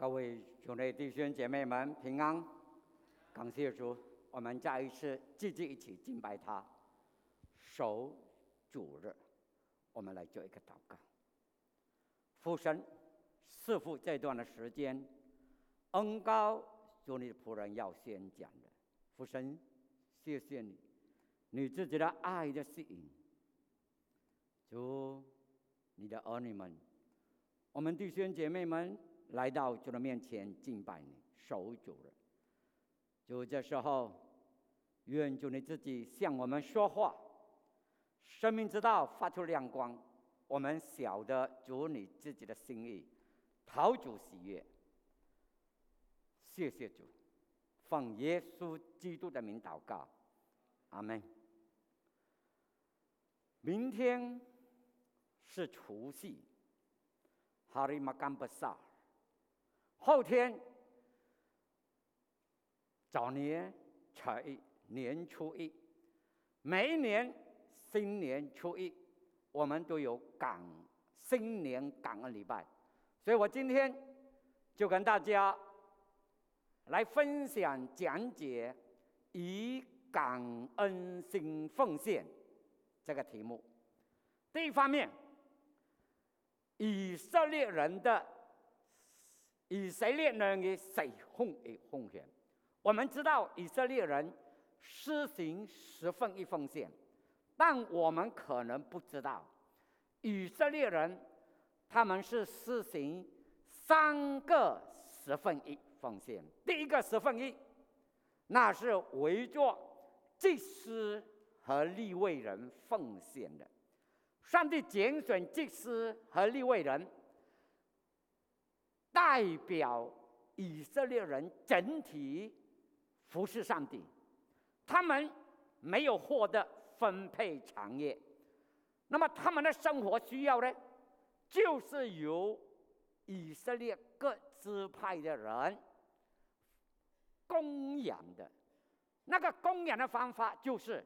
各位兄弟弟兄姐妹们平安，感谢主，我们再一次聚集一起敬拜他，守主日，我们来做一个祷告。父神，师傅这段的时间，恩高主你的仆人要先讲的，父神，谢谢你，你自己的爱的吸引，主，你的儿女们，我们弟兄姐妹们。来到主的面前敬拜你，守主了。就这时候，愿主你自己向我们说话，生命之道发出亮光，我们晓得主你自己的心意，讨主喜悦。谢谢主，奉耶稣基督的名祷告，阿门。明天是除夕，Hari Makan Besar。后天，早年才年初一，每一年新年初一，我们都有感新年感恩礼拜，所以我今天就跟大家来分享讲解以感恩心奉献这个题目。第一方面，以色列人的。以色列人的谁奉的奉献？我们知道以色列人施行十分一奉献，但我们可能不知道，以色列人他们是施行三个十分一奉献。第一个十分一，那是围着祭司和立位人奉献的。上帝拣选祭司和立位人。代表以色列人整体服侍上帝，他们没有获得分配产业，那么他们的生活需要呢，就是由以色列各支派的人供养的。那个供养的方法就是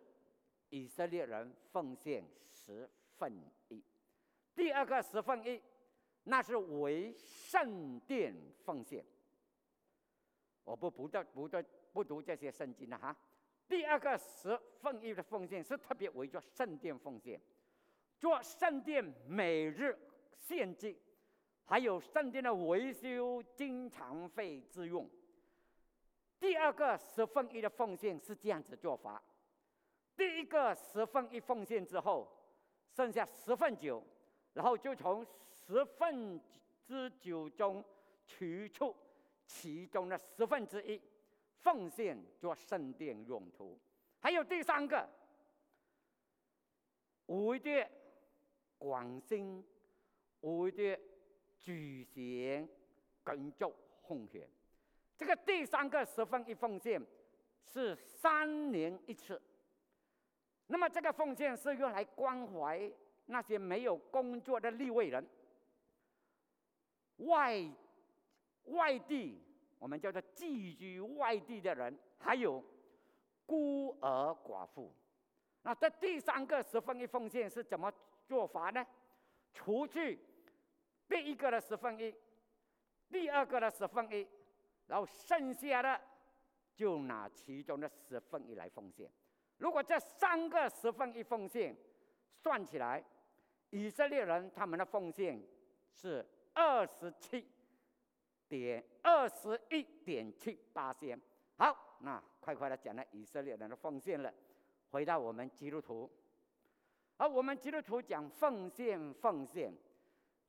以色列人奉献十分一，第二个十分一。那是为圣殿奉献。我不不读不读不读这些圣经了哈。第二个十分一的奉献是特别为做圣殿奉献，做圣殿每日献祭，还有圣殿的维修经常费之用。第二个十分一的奉献是这样子做法：第一个十分一奉献之后，剩下十份九，然后就从。十分之九中取出其中的十分之一，奉献做圣殿用途。还有第三个，为的关心，为的举行工作奉献。这个第三个十分一奉献是三年一次。那么这个奉献是用来关怀那些没有工作的立位人。外外地，我们叫做寄居外地的人，还有孤儿寡妇。那这第三个十分一奉献是怎么做法呢？除去第一个的十分一，第二个的十分一，然后剩下的就拿其中的十分一来奉献。如果这三个十分一奉献算起来，以色列人他们的奉献是。二十七点二十一点七八千。好，那快快的讲了以色列人的奉献了。回到我们基督徒，而我们基督徒讲奉献，奉献。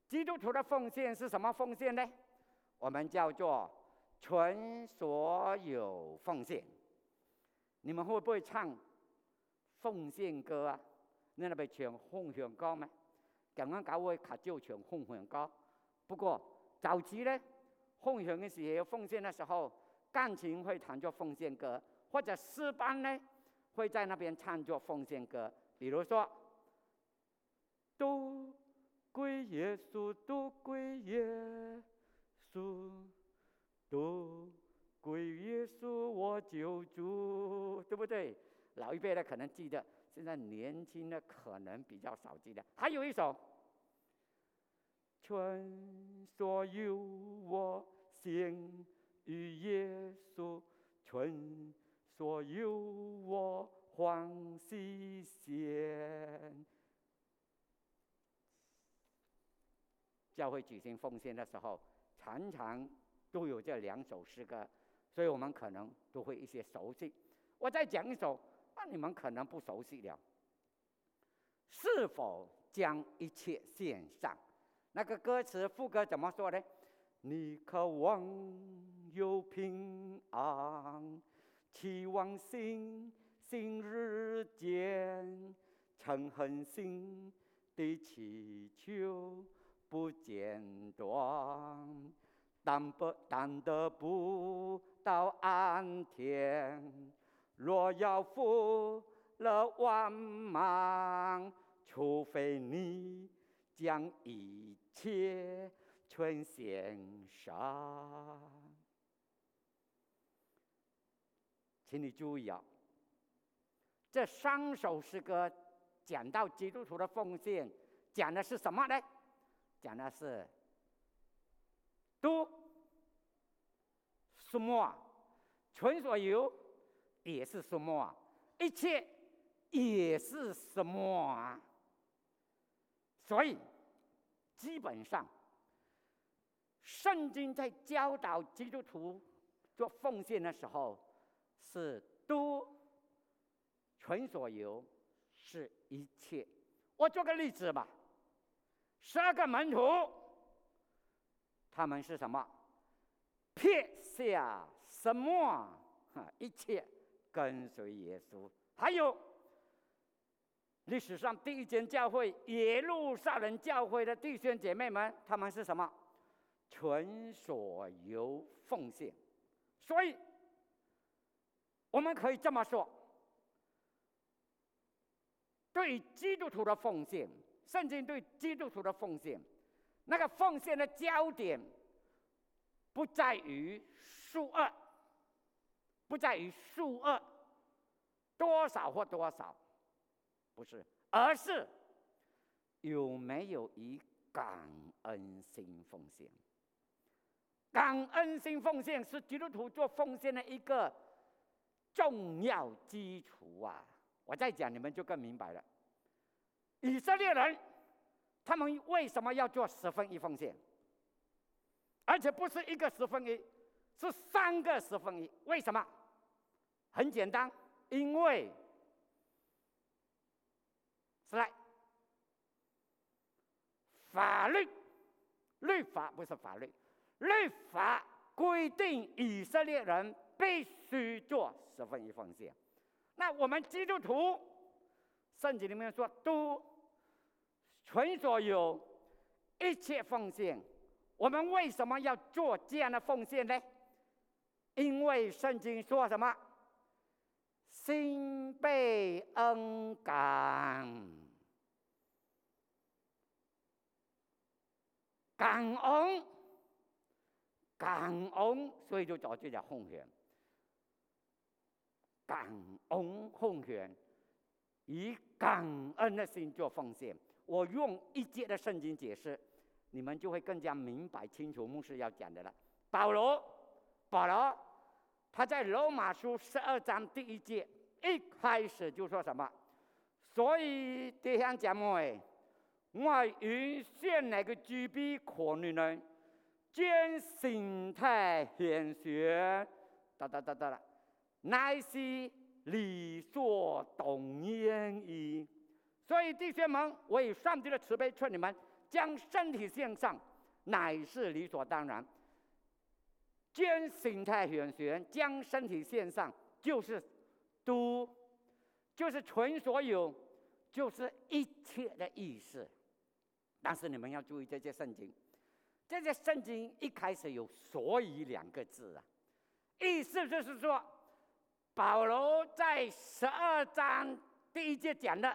基督徒的奉献是什么奉献呢？我们叫做全所有奉献。你们会不会唱奉献歌啊？你那边唱奉献歌吗？刚刚教会卡就唱奉献歌。不过早期呢，奉献的时候，奉献的时候，钢琴会弹作奉献歌，或者诗班呢会在那边唱作奉献歌。比如说，都归耶稣，都归耶稣，都归耶稣，我救主，对不对？老一辈的可能记得，现在年轻的可能比较少记得。还有一首。全所有我心与耶稣存，所有我欢喜献。教会举行奉献的时候，常常都有这两首诗歌，所以我们可能都会一些熟悉。我再讲一首，那你们可能不熟悉了。是否将一切献上？那个歌词副歌怎么说呢？你渴望有平安，期望新新日间，诚恳心的祈求不间断，但不但得不到安天，若要富了万忙，除非你将一切。春献上，请你注意啊！这三首诗歌讲到基督徒的奉献，讲的是什么呢？讲的是都什么啊？纯所有也是什么啊？一切也是什么啊？所以基本上。圣经在教导基督徒做奉献的时候，是都全所有，是一切。我做个例子吧，十二个门徒，他们是什么？撇下什么？一切跟随耶稣。还有历史上第一间教会耶路撒冷教会的弟兄姐妹们，他们是什么？全所有奉献，所以我们可以这么说：对基督徒的奉献，圣经对基督徒的奉献，那个奉献的焦点不在于数二，不在于数二多少或多少，不是，而是有没有以感恩心奉献。感恩心奉献是基督徒做奉献的一个重要基础啊！我再讲，你们就更明白了。以色列人他们为什么要做十分一奉献？而且不是一个十分一，是三个十分一。为什么？很简单，因为是来法律律法不是法律。律法规定以色列人必须做十分一奉献，那我们基督徒圣经里面说都全所有一切奉献，我们为什么要做这样的奉献呢？因为圣经说什么？心被恩感，感恩。感恩，所以就找这叫奉献。感恩奉献，以感恩的心做奉献。我用一节的圣经解释，你们就会更加明白清楚牧师要讲的了。保罗，保罗，他在罗马书十二章第一节一开始就说什么？所以弟兄姐妹，我允许那个举笔可能呢？见形态显学，哒哒哒哒啦，乃是理所当然矣。所以弟兄们，我以上帝的慈悲劝你们，将身体献上，乃是理所当然。将形态显学，将身体献上，就是都，就是全所有，就是一切的意思。但是你们要注意这些圣经。这些圣经一开始有“所以”两个字啊，意思就是说，保罗在十二章第一节讲的，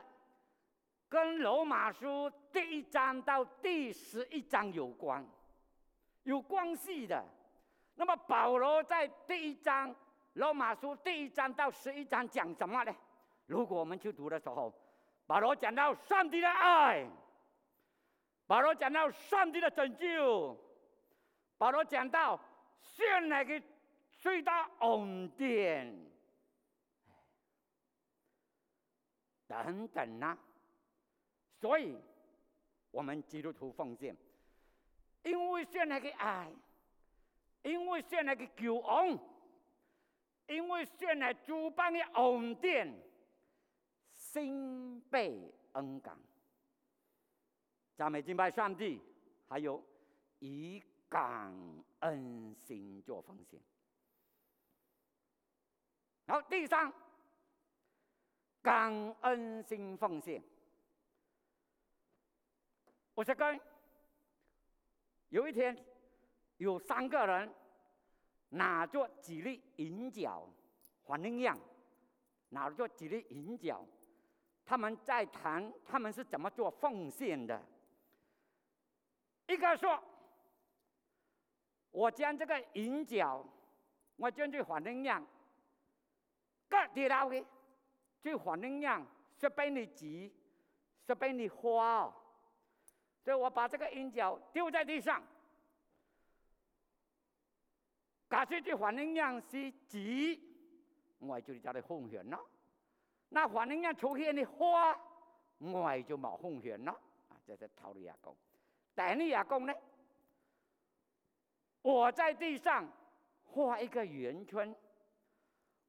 跟罗马书第一章到第十一章有关，有关系的。那么保罗在第一章罗马书第一章到十一章讲什么呢？如果我们去读的时候，保罗讲到上帝的爱。保罗讲到上帝的拯救，保罗讲到先来个最大恩典，等等呐。所以，我们基督徒奉献，因为先来个爱，因为先来个救恩，因为先来主办的恩典，心被恩感。赞美敬拜上帝，还有以感恩心做奉献。好，第三，感恩心奉献。我说跟有一天有三个人拿着几粒银角，黄一样，拿着几粒银角，他们在谈他们是怎么做奉献的。一个说：“我将这个银角，我将这黄一样，割掉了的，这黄一样是被你挤，是被你花哦。”所以我把这个银角丢在地上，假设这反应量是几，我就叫你奉献咯。那反应量出现的花，我就冇奉献了。啊，这是陶丽亚讲。但你亚讲呢？我在地上画一个圆圈，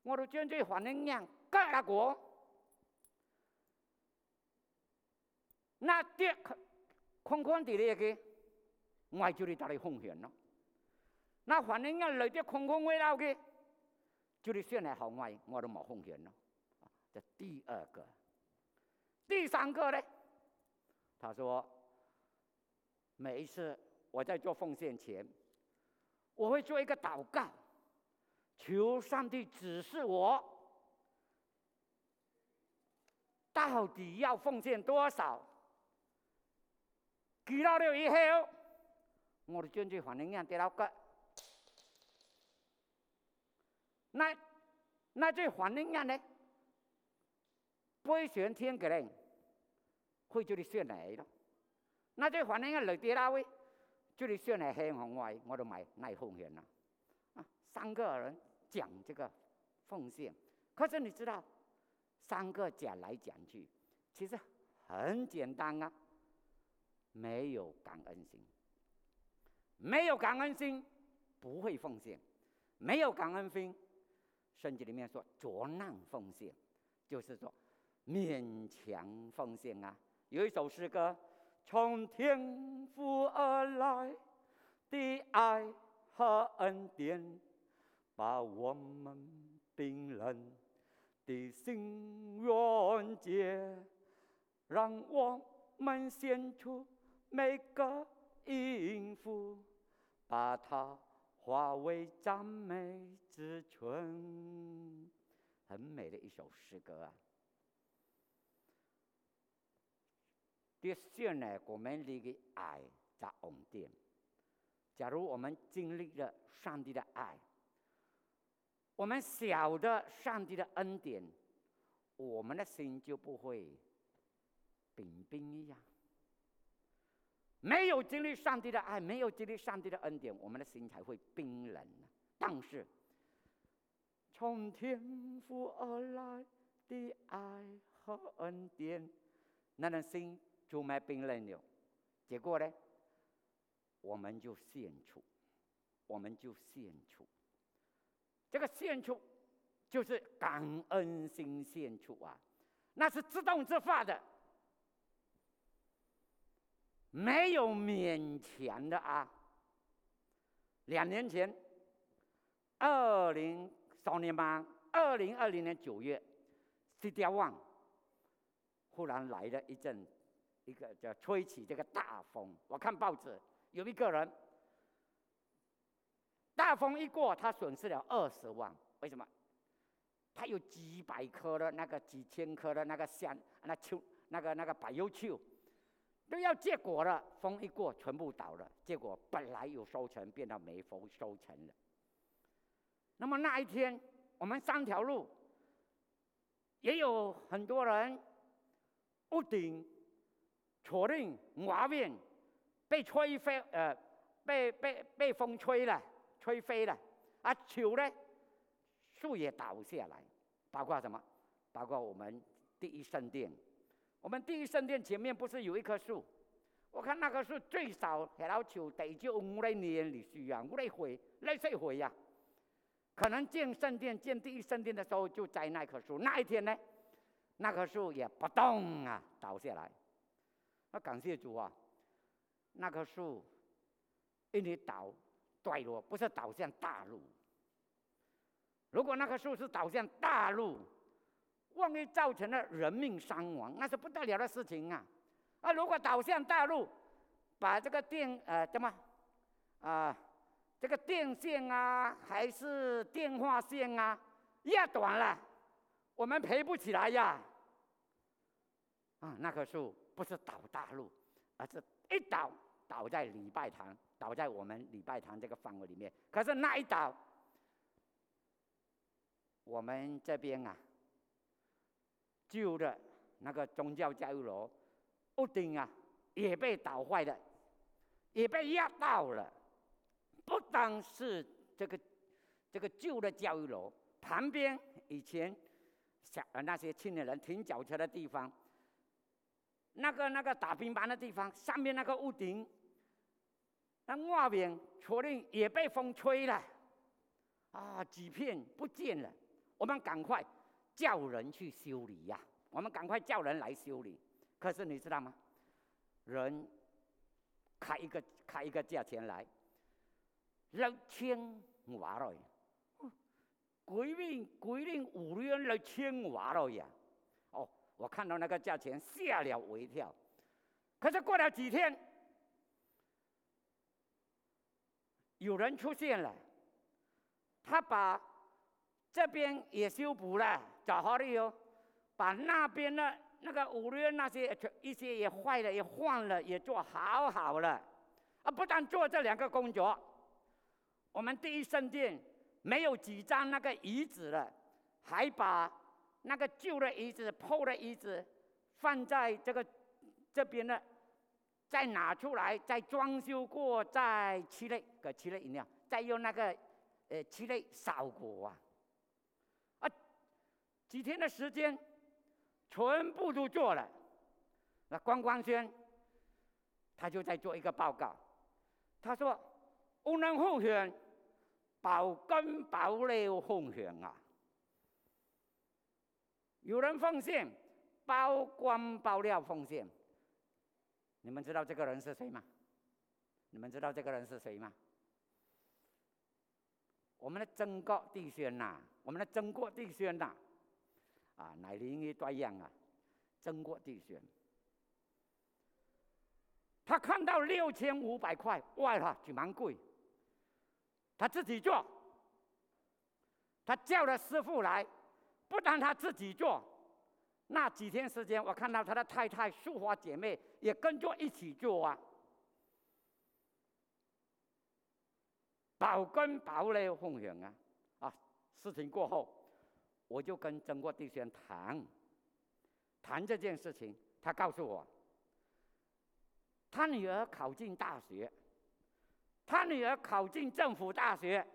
我都将这反应样割了过，那跌。空空地咧个，我就嚟打你奉献咯。那反正一来啲空空围绕嘅，就嚟算嚟好卖，我都冇奉献咯。这第二个，第三个呢？他说，每一次我在做奉献前，我会做一个祷告，求上帝指示我，到底要奉献多少。记到了以后，我的将这反应样跌到个，那那这反应样呢？飞旋天个人，会就你选来咯。那这反应样落跌到位，就你选来黑红外，我都买奈奉献了。啊，三个人讲这个奉献，可是你知道，三个讲来讲去，其实很简单啊。没有感恩心，没有感恩心不会奉献，没有感恩心，圣经里面说作难奉献，就是说勉强奉献啊。有一首诗歌，从天父而来的爱和恩典，把我们冰冷的心软结，让我们献出。每个音符，把它化为赞美之春，很美的一首诗歌啊！第四呢，我们那个爱在稳定。假如我们经历了上帝的爱，我们晓得上帝的恩典，我们的心就不会冰冰一样。没有经历上帝的爱，没有经历上帝的恩典，我们的心才会冰冷。但是，从天父而来的爱和恩典，那人心就没冰冷了。结果呢，我们就献出，我们就献出。这个献出，就是感恩心献出啊，那是自动自发的。没有勉强的啊！两年前，二零少年班，二零二零年九月，，C D One，，忽然来了一阵，一个叫吹起这个大风。我看报纸，有一个人，大风一过，他损失了二十万。为什么？他有几百棵的那个几千棵的那个香，那秋那个那个柏油树。都要结果了，风一过，全部倒了。结果本来有收成，变到没收收成了。那么那一天，我们三条路也有很多人屋顶、确定外面被吹飞，呃，被被被风吹了，吹飞了，啊，球呢，树也倒下来，包括什么？包括我们第一圣殿，我们第一圣殿前面不是有一棵树？我看那棵树最少还老球得就五来年里需要五来回来岁回呀。可能建圣殿建第一圣殿的时候就栽那棵树，那一天呢，那棵树也不动啊，倒下来。那感谢主啊，那棵树因为倒坠落，不是倒向大陆。如果那棵树是倒向大陆，万一造成了人命伤亡，那是不得了的事情啊！啊，如果倒向大陆，把这个电呃怎么啊，这个电线啊，还是电话线啊，压断了，我们赔不起来呀！啊，那棵树不是倒大陆，而是一倒倒在礼拜堂，倒在我们礼拜堂这个范围里面。可是那一倒，我们这边啊。旧的那个宗教教育楼屋顶啊，也被倒坏了，也被压到了。不单是这个这个旧的教育楼旁边，以前小那些青年人停脚车的地方，那个那个打乒乓的地方，上面那个屋顶，那外面确定也被风吹了，啊，几片不见了。我们赶快。叫人去修理呀！我们赶快叫人来修理。可是你知道吗？人开一个开一个价钱来，六千瓦了呀！鬼命鬼命五元六千瓦了呀！哦，我看到那个价钱吓了我一跳。可是过了几天，有人出现了，他把这边也修补了。找好了以后，把那边的那个五元那些一些也坏了，也换了，也做好好了。啊，不但做这两个工作，我们第一圣殿没有几张那个椅子了，还把那个旧的椅子、破的椅子放在这个这边的，再拿出来，再装修过，再漆类，给漆类饮料，再用那个呃漆类扫过啊。啊几天的时间，全部都做了。那关光轩，他就在做一个报告。他说：“无人奉献，保根保料奉献啊！有人奉献，包光包料奉献。你们知道这个人是谁吗？你们知道这个人是谁吗？我们的曾国弟兄呐，我们的曾国弟兄呐。”啊，乃另一多样啊，曾国弟兄，他看到六千五百块，哇哈，就蛮贵。他自己做，他叫了师傅来，不但他自己做，那几天时间，我看到他的太太、淑华姐妹也跟着一起做啊，保根保料奉献啊，啊，事情过后。我就跟曾国弟兄谈，谈这件事情，他告诉我，他女儿考进大学，他女儿考进政府大学，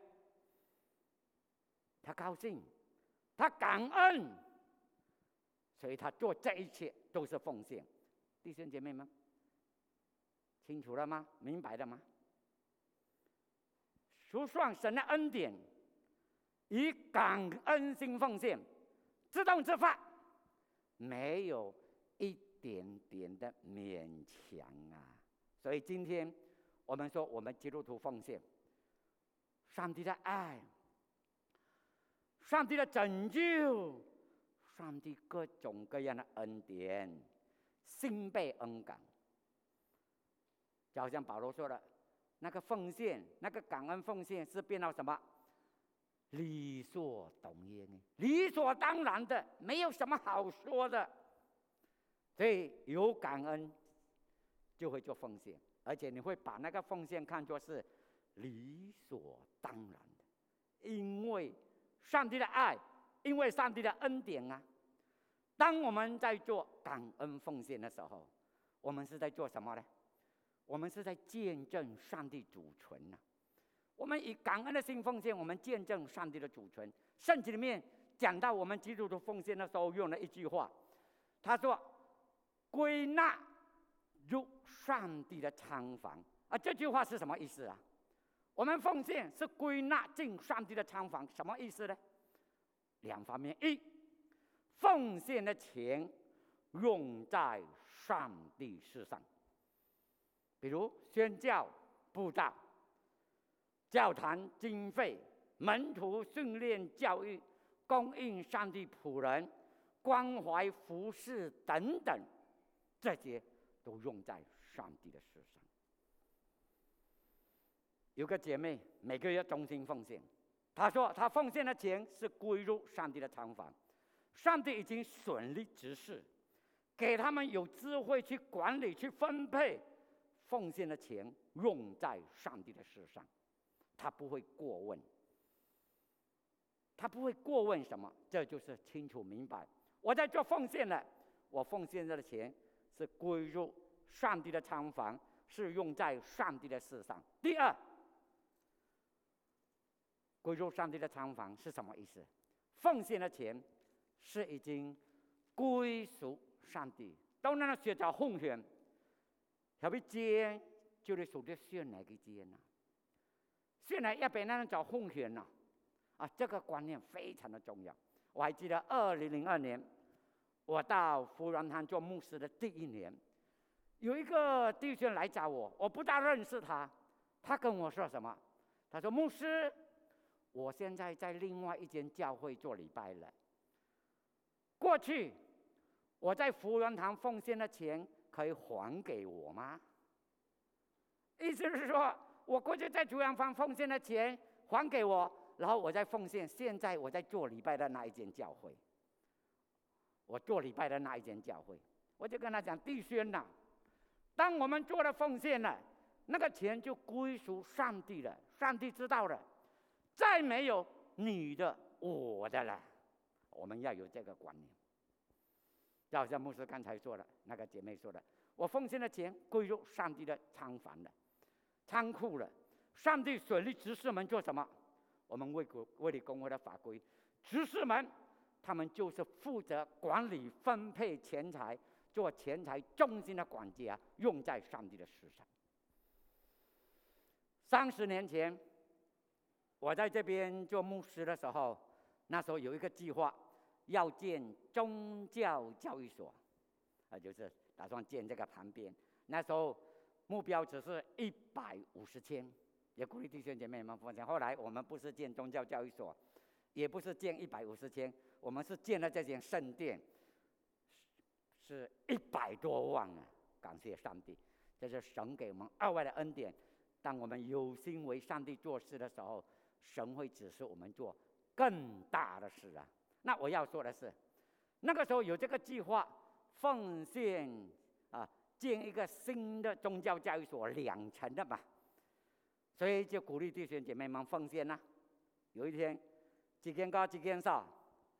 他高兴，他感恩，所以他做这一切都是奉献。弟兄姐妹们，清楚了吗？明白了吗？数算神的恩典。以感恩心奉献，自动自发，没有一点点的勉强啊！所以今天我们说，我们基督徒奉献，上帝的爱，上帝的拯救，上帝各种各样的恩典，心被恩感。就好像保罗说的，那个奉献，那个感恩奉献是变到什么？理所当然的，理所当然的，没有什么好说的。所以有感恩，就会做奉献，而且你会把那个奉献看作是理所当然的，因为上帝的爱，因为上帝的恩典啊。当我们在做感恩奉献的时候，我们是在做什么呢？我们是在见证上帝主权呐。我们以感恩的心奉献，我们见证上帝的主权。圣经里面讲到我们基督徒奉献的时候，用了一句话，他说：“归纳入上帝的仓房。”啊，这句话是什么意思啊？我们奉献是归纳进上帝的仓房，什么意思呢？两方面：一，奉献的钱用在上帝事上，比如宣教、布道。教堂经费、门徒训练教育、供应上帝仆人、关怀服饰等等，这些都用在上帝的事上。有个姐妹每个月忠心奉献，她说她奉献的钱是归入上帝的仓房，上帝已经顺利指示，给他们有智慧去管理、去分配奉献的钱，用在上帝的事上。他不会过问，他不会过问什么，这就是清楚明白。我在做奉献了，我奉献的钱是归入上帝的仓房，是用在上帝的事上。第二，归入上帝的仓房是什么意思？奉献的钱是已经归属上帝。当然了，学着奉献，要不接就得属于选哪个接呢？现在要被那人找奉献呢，啊，这个观念非常的重要。我还记得二零零二年，我到福源堂做牧师的第一年，有一个弟兄来找我，我不大认识他，他跟我说什么？他说：“牧师，我现在在另外一间教会做礼拜了。过去我在福源堂奉献的钱可以还给我吗？”意思是说。我过去在主阳坊奉献的钱还给我，然后我再奉献。现在我在做礼拜的那一间教会，我做礼拜的那一间教会，我就跟他讲：弟兄呐，当我们做了奉献了，那个钱就归属上帝了，上帝知道了，再没有你的我的了。我们要有这个观念。就好像牧师刚才说的，那个姐妹说的，我奉献的钱归入上帝的仓房了。仓库了，上帝选立执事们做什么？我们为国为了公会的法规，执事们他们就是负责管理、分配钱财，做钱财中心的管家，用在上帝的事上。三十年前，我在这边做牧师的时候，那时候有一个计划，要建宗教教育所，啊，就是打算建这个旁边。那时候。目标只是一百五十千，也鼓励弟兄姐妹们奉献。后来我们不是建宗教教育所，也不是建一百五十千，我们是建了这间圣殿，是一百多万啊！感谢上帝，这是神给我们额外的恩典。当我们有心为上帝做事的时候，神会指示我们做更大的事啊！那我要说的是，那个时候有这个计划，奉献啊。建一个新的宗教教育所，两层的嘛，所以就鼓励弟兄姐妹们奉献呐。有一天，几天高几天少，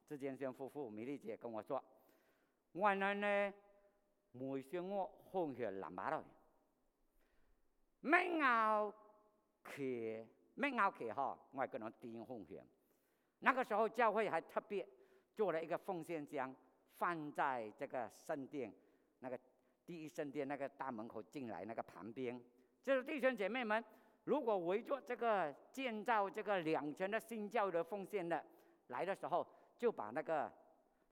志坚先夫妇、美丽姐跟我说：“我呢呢，每星我奉献两百了，没熬去，没熬去哈，我跟他点奉献。那个时候教会还特别做了一个奉献箱，放在这个圣殿那个。”第一圣殿那个大门口进来那个旁边，就是弟兄姐妹们，如果围着这个建造这个两层的新教的奉献的来的时候，就把那个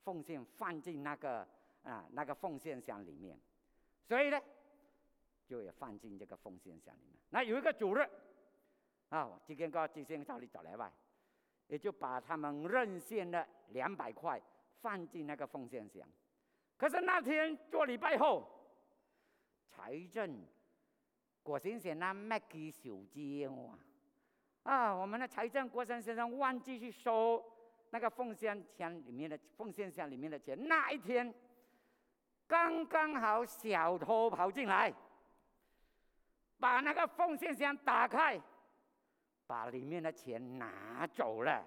奉献放进那个啊那个奉献箱里面，所以呢，就也放进这个奉献箱里面。那有一个主任啊，今天个今天找你找来吧，也就把他们认献的两百块放进那个奉献箱。可是那天做礼拜后。财政，郭先生那没给手机哇！啊，我们的财政郭先生忘记去收那个奉献箱里面的奉献箱里面的钱。那一天，刚刚好小偷跑进来，把那个奉献箱打开，把里面的钱拿走了。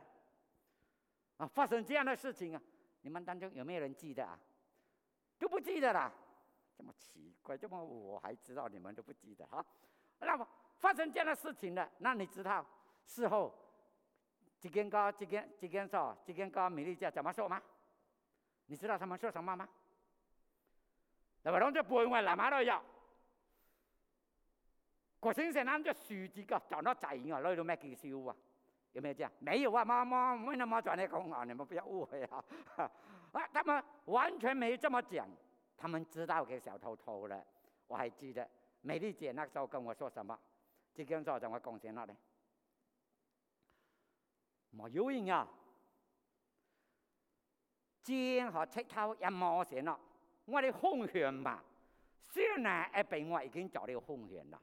啊，发生这样的事情啊，你们当中有没有人记得啊？都不记得了。这么奇怪，这么我还知道你们都不记得哈？那么发生这样的事情了，那你知道事后，几根高，几根几根少，几根高，米利加怎么说吗？你知道他们说什么吗？那么，侬就背我南马都要。国先生，俺这数字个长得仔啊，攞到咩技巧啊？有没有这样？没有啊，妈妈没那么转的讲啊，你们不要误会啊。啊，他们完全没这么讲，他们知道给小偷偷了。我还记得美丽姐那时候跟我说什么，这根说怎么贡献了呢？没有用啊！尖和切头一毛钱了，我的风险嘛，虽然一俾我已经做了风险了，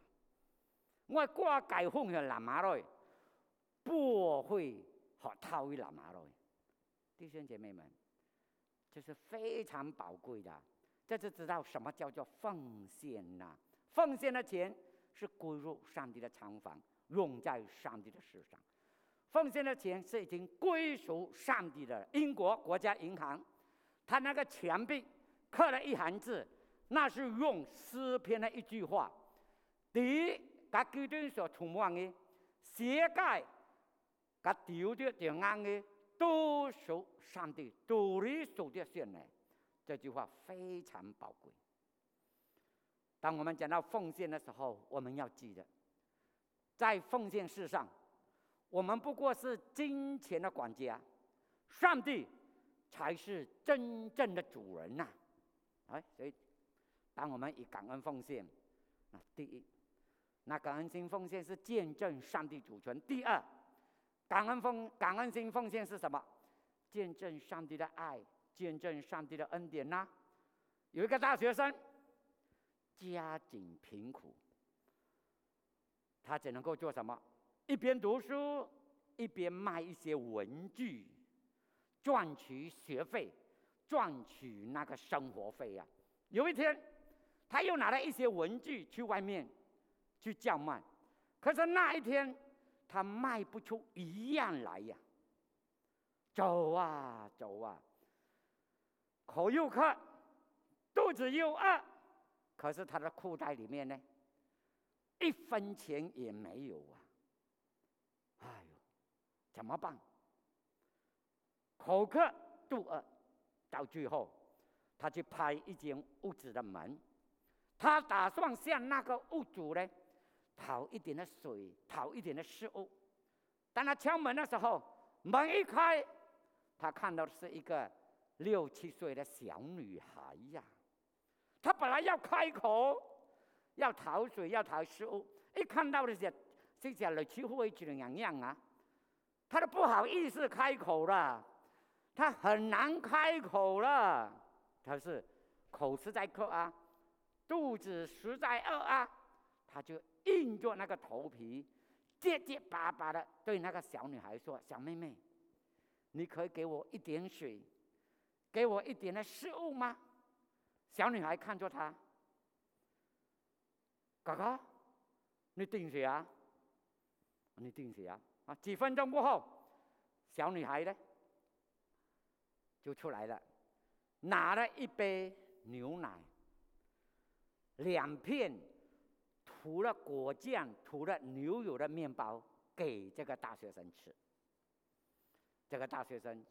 我挂界风险南马来，不会和偷南马来。弟兄姐妹们，这是非常宝贵的，这就知道什么叫做奉献呐！奉献的钱是归入上帝的仓房，用在上帝的事上。奉献的钱是已经归属上帝的。英国国家银行，他那个墙壁刻了一行字，那是用诗篇的一句话：“第一，他基督所充满的世界，他丢的平安的，都属上帝，独立属的献来。”这句话非常宝贵。当我们讲到奉献的时候，我们要记得，在奉献世上。我们不过是金钱的管家，上帝才是真正的主人呐！哎，所以当我们以感恩奉献，那第一，那感恩心奉献是见证上帝主权；第二，感恩奉感恩心奉献是什么？见证上帝的爱，见证上帝的恩典呐！有一个大学生，家境贫苦，他只能够做什么？一边读书，一边卖一些文具，赚取学费，赚取那个生活费呀。有一天，他又拿了一些文具去外面去叫卖，可是那一天他卖不出一样来呀。走啊走啊，口又渴，肚子又饿，可是他的裤袋里面呢，一分钱也没有啊。哎呦怎么办？口渴肚饿，到最后，他去拍一间屋子的门，他打算向那个屋主呢讨一点的水，讨一点的食物。当他敲门的时候，门一开，他看到的是一个六七岁的小女孩呀。她本来要开口，要讨水，要讨食物，一看到这些这些六七岁的样样啊。她都不好意思开口了，她很难开口了。她是口实在渴啊，肚子实在饿啊，他就硬着那个头皮，结结巴巴的对那个小女孩说：“小妹妹，你可以给我一点水，给我一点的食物吗？”小女孩看着他，哥哥，你顶谁啊？你顶谁啊？啊！几分钟过后，小女孩呢就出来了，拿了一杯牛奶，两片涂了果酱、涂了牛油的面包给这个大学生吃。这个大学生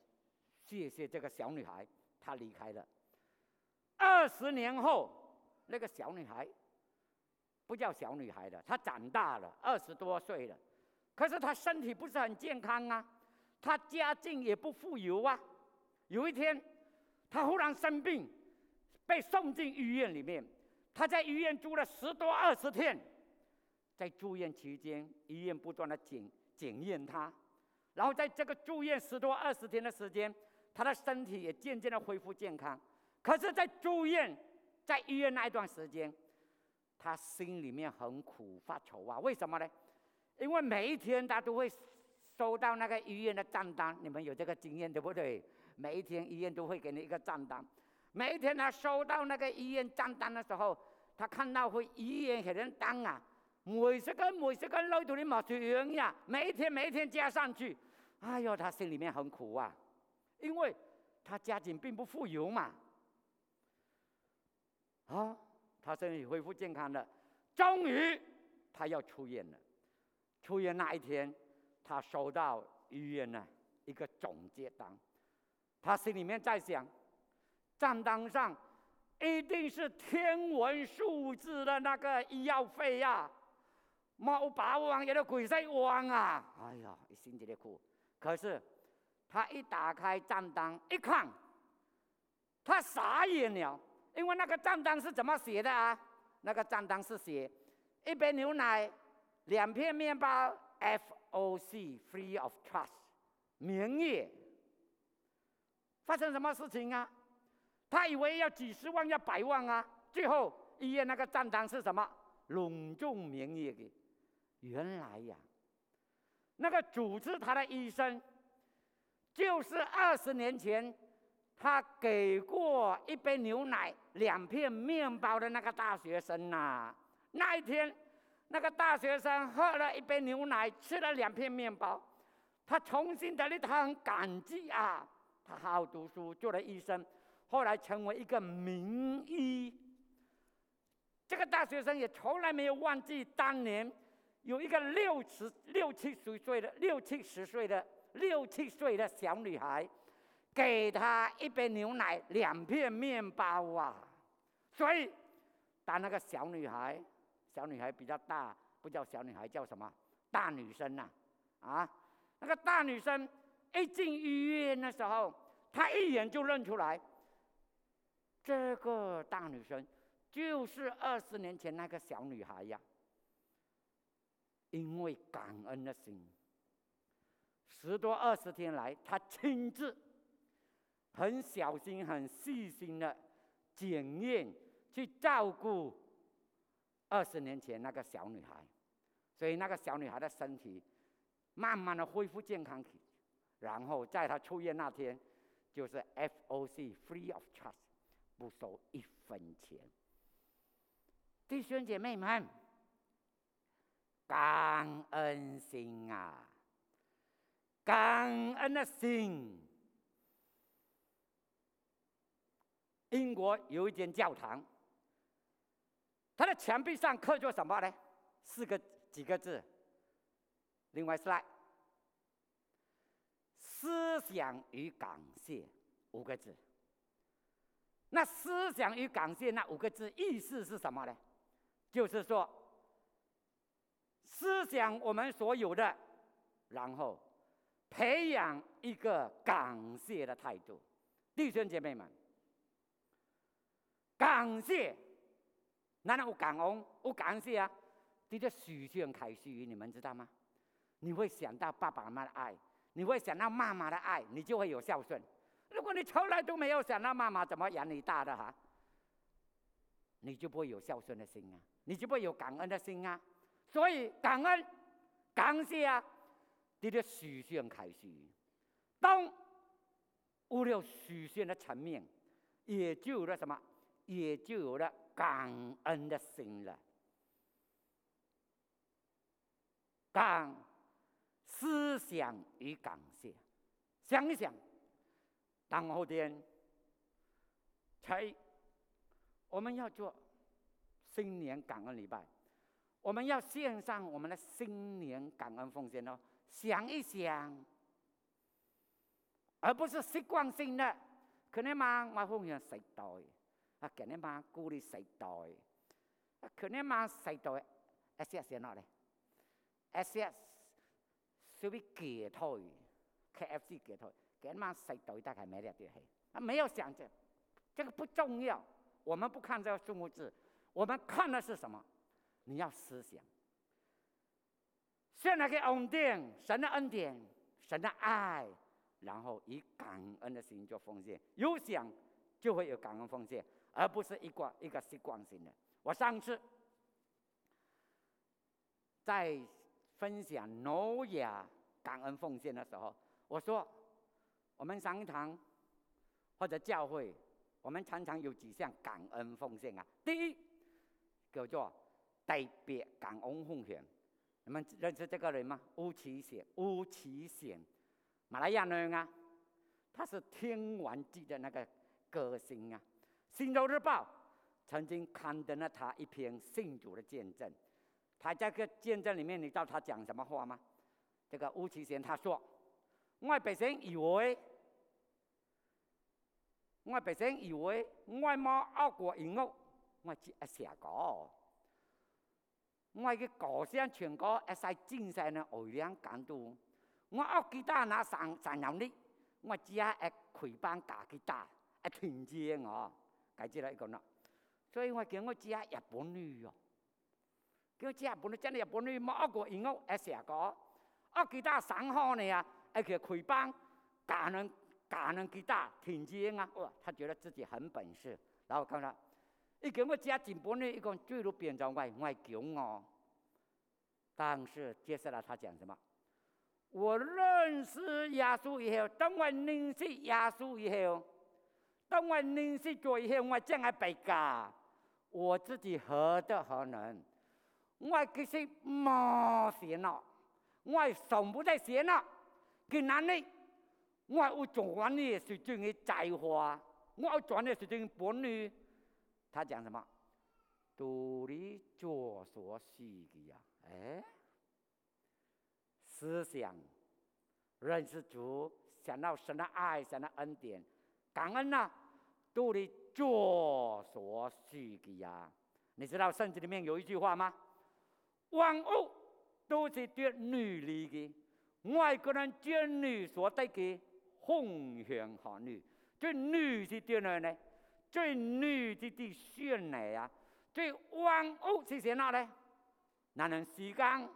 谢谢这个小女孩，她离开了。二十年后，那个小女孩不叫小女孩了，她长大了，二十多岁了。可是她身体不是很健康啊，她家境也不富有啊。有一天，她忽然生病，被送进医院里面。她在医院住了十多二十天，在住院期间，医院不断的检检验她，然后在这个住院十多二十天的时间，他的身体也渐渐的恢复健康。可是，在住院在医院那一段时间，他心里面很苦发愁啊。为什么呢？因为每一天他都会收到那个医院的账单，你们有这个经验对不对？每一天医院都会给你一个账单。每一天他收到那个医院账单的时候，他看到会医院给人单啊，每十根每十根累到你冇算呀，每一天每一天加上去，哎呦，他心里面很苦啊，因为他家境并不富有嘛。啊，他身体恢复健康了，终于他要出院了。出院那一天，他收到医院呢一个总结单，他心里面在想，账单上一定是天文数字的那个医药费呀，猫把握也得鬼在汪啊！哎呀，心里的苦。可是他一打开账单一看，他傻眼了，因为那个账单是怎么写的啊？那个账单是写一杯牛奶，两片面包，FOC free of charge，免疫。发生什么事情啊？他以为要几十万要百万啊，最后医院那个账单是什么？隆重免疫的。原来呀，那个主治他的医生，就是二十年前他给过一杯牛奶。两片面包的那个大学生呐，那一天，那个大学生喝了一杯牛奶，吃了两片面包，他重新的他很感激啊，他好好读书，做了医生，后来成为一个名医。这个大学生也从来没有忘记当年有一个六十六七十岁的六七十岁的六七岁的小女孩。给她一杯牛奶，两片面包啊！所以，当那个小女孩，小女孩比较大，不叫小女孩，叫什么？大女生呐！啊，那个大女生一进医院的时候，她一眼就认出来，这个大女生就是二十年前那个小女孩呀。因为感恩的心，十多二十天来，他亲自。很小心、很细心的检验，去照顾二十年前那个小女孩，所以那个小女孩的身体慢慢的恢复健康，然后在她出院那天，就是 FOC free of charge，不收一分钱。弟兄姐妹们，感恩心啊，感恩的心。英国有一间教堂，它的墙壁上刻着什么呢？四个几个字。另外是来，思想与感谢五个字。那思想与感谢那五个字意思是什么呢？就是说，思想我们所有的，然后培养一个感谢的态度，弟兄姐妹们。感谢，难道我感恩？我感谢啊！这叫许愿开虚，你们知道吗？你会想到爸爸妈妈的爱，你会想到妈妈的爱，你就会有孝顺。如果你从来都没有想到妈妈怎么养你大的哈，你就不会有孝顺的心啊，你就不会有感恩的心啊。所以感恩、感谢啊，你的许愿开始。当有了许愿的层面，也就有了什么？也就有了感恩的心了。感思想与感谢，想一想，当后天才我们要做新年感恩礼拜，我们要献上我们的新年感恩奉献哦。想一想，而不是习惯性的，可能嘛，我奉献十代。啊，今年嘛，鼓励世代，啊，去年嘛，世代，S S 哪里？S S 属于解脱，K F C 解脱，今年嘛，世代大概没了点黑，啊，没有想着，这个不重要，我们不看这个数目字，我们看的是什么？你要思想，现在给恩典，神的恩典，神的爱，然后以感恩的心做奉献，有想就会有感恩奉献。而不是一个一个习惯性的。我上次在分享挪亚感恩奉献的时候，我说我们商堂或者教会，我们常常有几项感恩奉献啊。第一叫做特别感恩奉献。你们认识这个人吗？巫奇贤，巫奇贤，马来亚人啊，他是天王级的那个歌星啊。《新洲日报》曾经刊登了他一篇信主的见证。他这个见证里面，你知道他讲什么话吗？这个巫奇贤他说：“我百姓以为，我百姓以为我冇熬过音乐，我只一写歌，我嘅歌声全国一晒精神嘅欧量感度，我熬吉他那三三两力，我只係一开班教吉他，一團結我，解知啦一個啦。所以我叫我只係日本女哦，叫我只日本女真係日本女，冇熬過音樂一寫歌。啊，吉他上好呢呀，而且开班教人教人吉他挺肩啊，哇，他觉得自己很本事。然后看到，一给我加进步呢，一个坠入边疆外外穷哦。但是接下来他讲什么？我认识耶稣以后，当我认识耶稣以后，当我认识咗以后，我将来被教，我自己何德何能？我其实冇钱咯。我係從不在钱啦，佢難呢？我係會轉呢是轉嘅才華，我要轉呢是轉本領。他讲什么？独立做所需的呀？哎，思想認識主，想到神的愛，想到恩典，感恩呐、啊，獨立作所需的呀？你知道聖經裡面有一句話嗎？万物。都是對女嚟嘅，外國人對女所得嘅奉獻和女，對女是點樣呢？最女的的宣嚟啊，對萬物是點哪呢？哪能时间？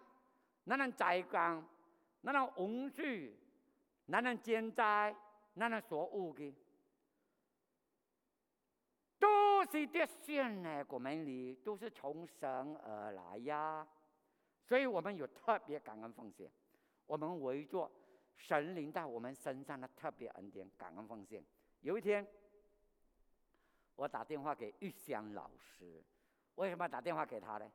哪能在間？哪能運輸？哪能建在？哪能所有嘅？都是啲宣嚟，國民裏都是从神而来呀。所以我们有特别感恩奉献，我們為着神灵到我们身上的特别恩典感恩奉献。有一天，我打电话给玉香老师，为什么打电话给他呢？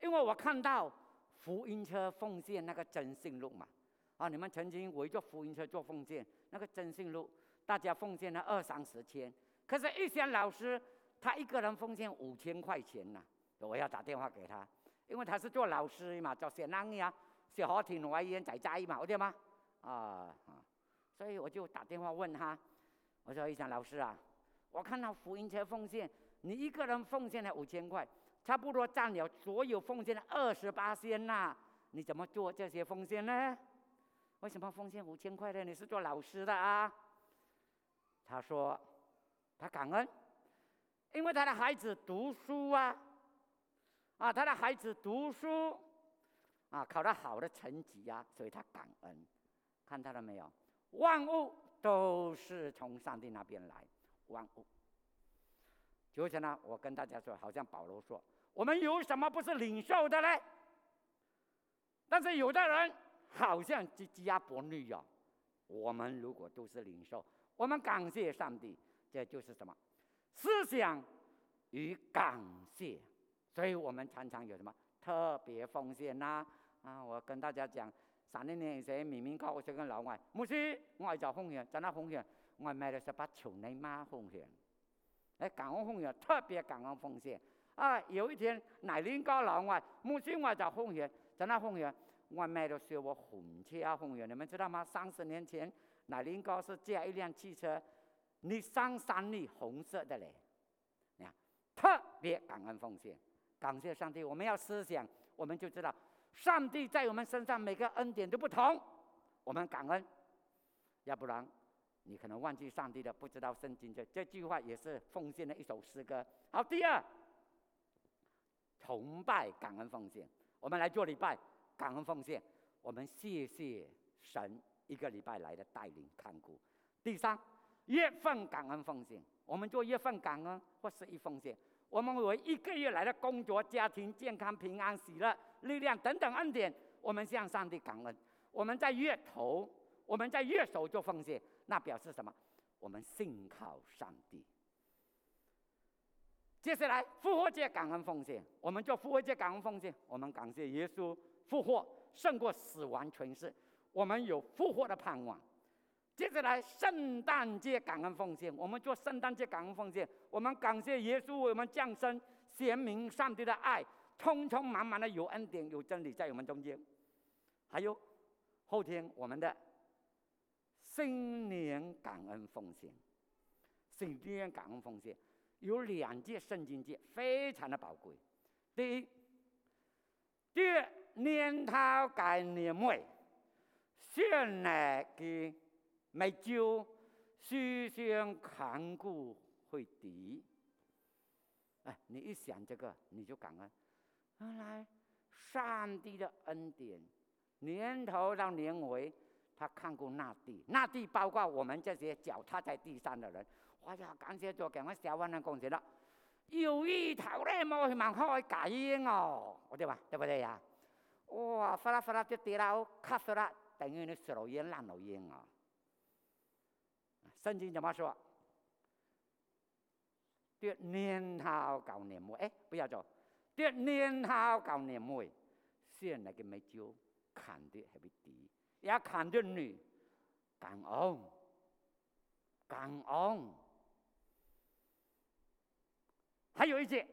因为我看到福音车奉献那个真信路嘛，啊，你们曾经围着福音车做奉献，那个真信路，大家奉献了二三十千，可是玉香老师他一个人奉献五千块钱呐，我要打电话给他。因为他是做老师嘛，做學生呀，學好聽話言仔仔嘛，對嗎？啊啊，所以我就打电话问他，我说玉香老师啊，我看到福音车奉献，你一个人奉献了五千块，差不多占了所有奉献的二十八仙呐，你怎么做这些奉献呢？为什么奉献五千块呢？你是做老师的啊？他说他感恩，因为他的孩子读书啊。啊，他的孩子读书，啊，考得好的成绩呀，所以他感恩。看到了没有？万物都是从上帝那边来，万物。就像呢，我跟大家说，好像保罗说，我们有什么不是领受的呢？但是有的人好像只只亞伯女呀。我们如果都是领受，我们感谢上帝，这就是什么？思想与感谢。所以我们常常有什么特别奉献呐？啊，我跟大家讲，三年年前明明告我這個老外，牧師，我係做奉獻，在那奉獻，我買了十八球內馬奉献。哎，感恩奉献，特别感恩奉献。啊，有一天乃林高老外，母亲我做奉献，在那奉獻，我買了小我紅車奉獻，你们知道吗？三十年前乃林高是借一辆汽车，你上山裏紅色的嘞，你看，特别感恩奉献。感谢上帝，我们要思想，我们就知道上帝在我们身上每个恩典都不同，我们感恩。要不然，你可能忘记上帝的，不知道圣经这这句话也是奉献的一首诗歌。好，第二，崇拜感恩奉献，我们来做礼拜感恩奉献，我们谢谢神一个礼拜来的带领看顾。第三，月份感恩奉献，我们做月份感恩或十一奉献。我们为一个月来的工作、家庭、健康、平安、喜乐、力量等等恩典，我们向上帝感恩。我们在月头，我们在月首做奉献，那表示什么？我们信靠上帝。接下来复活节感恩奉献，我们做复活节感恩奉献，我们感谢耶稣复活胜过死亡權勢，我们有复活的盼望。接下来圣诞节感恩奉献，我们做圣诞节感恩奉献，我们感谢耶稣为我们降生，显明上帝的爱，充充滿滿的有恩典有真理在我们中间。还有后天我们的新年感恩奉献，新年感恩奉献有两节圣经节非常的宝贵。第一，第二年头改年尾，先来给美酒，思想看顾会低。哎，你一想这个，你就感恩。原来上帝的恩典，年头到年尾，他看过那地，那地包括我们这些脚踏在地上的人。我呀，感谢主，给我小万能贡献了。有一头咧，冇去盲开假烟哦，对吧？对不对呀？哇，发啦发啦就跌了，卡死了，等于你吸了烟烂了烟啊！圣经怎么说？对年头搞年末，哎，不要做。对年头搞年末，现在个没酒看的还不低，也看着你感恩，感恩。还有一节，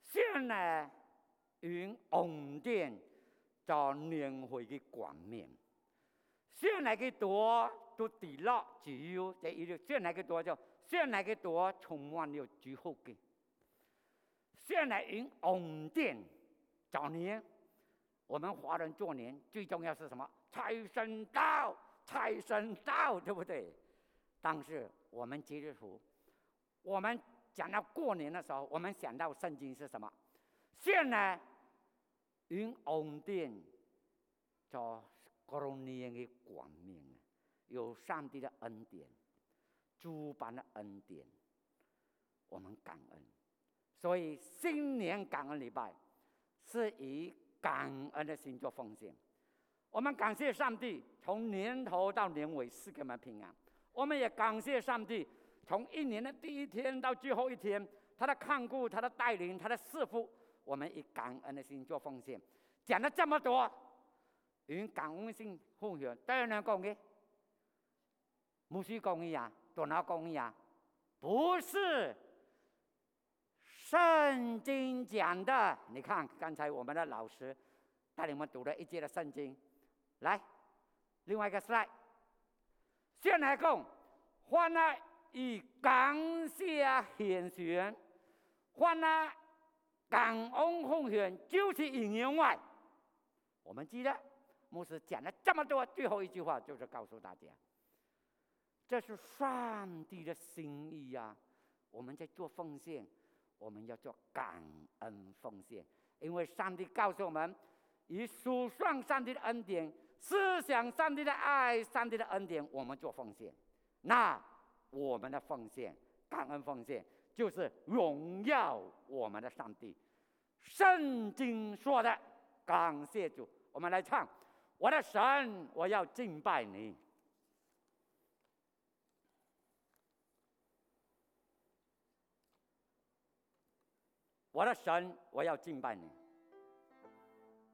先呢，用红电做年会的冠冕，先那个多都地落只有这一个，先那个多就先那个多充满了祝福的，先来用红电做年，我们华人做年最重要是什么？财神到，财神到，对不对？但是我们基督徒。我们讲到过年的时候，我们想到圣经是什么？现呢，用红电做过年的光明，有上帝的恩典，诸般的恩典，我们感恩。所以新年感恩礼拜是以感恩的心做奉献。我们感谢上帝，从年头到年尾赐给我们平安。我们也感谢上帝。从一年的第一天到最后一天，他的看顾、他的带领、他的赐福，我们以感恩的心做奉献。讲了这么多，用感恩心奉献，当然讲的，牧师讲的呀，多哪讲的呀？不是圣经讲的。你看，刚才我们的老师带领我们读了一节的圣经，来，另外一个 slide，先来讲，换来。以感谢献献，换了感恩奉献，就是引言外。我们记得牧师讲了这么多，最后一句话就是告诉大家，这是上帝的心意呀。我们在做奉献，我们要做感恩奉献，因为上帝告诉我们，以数算上帝的恩典，思想上帝的爱，上帝的恩典，我们做奉献。那。我们的奉献，感恩奉献，就是荣耀我们的上帝。圣经说的，感谢主。我们来唱：我的神，我要敬拜你。我的神，我要敬拜你。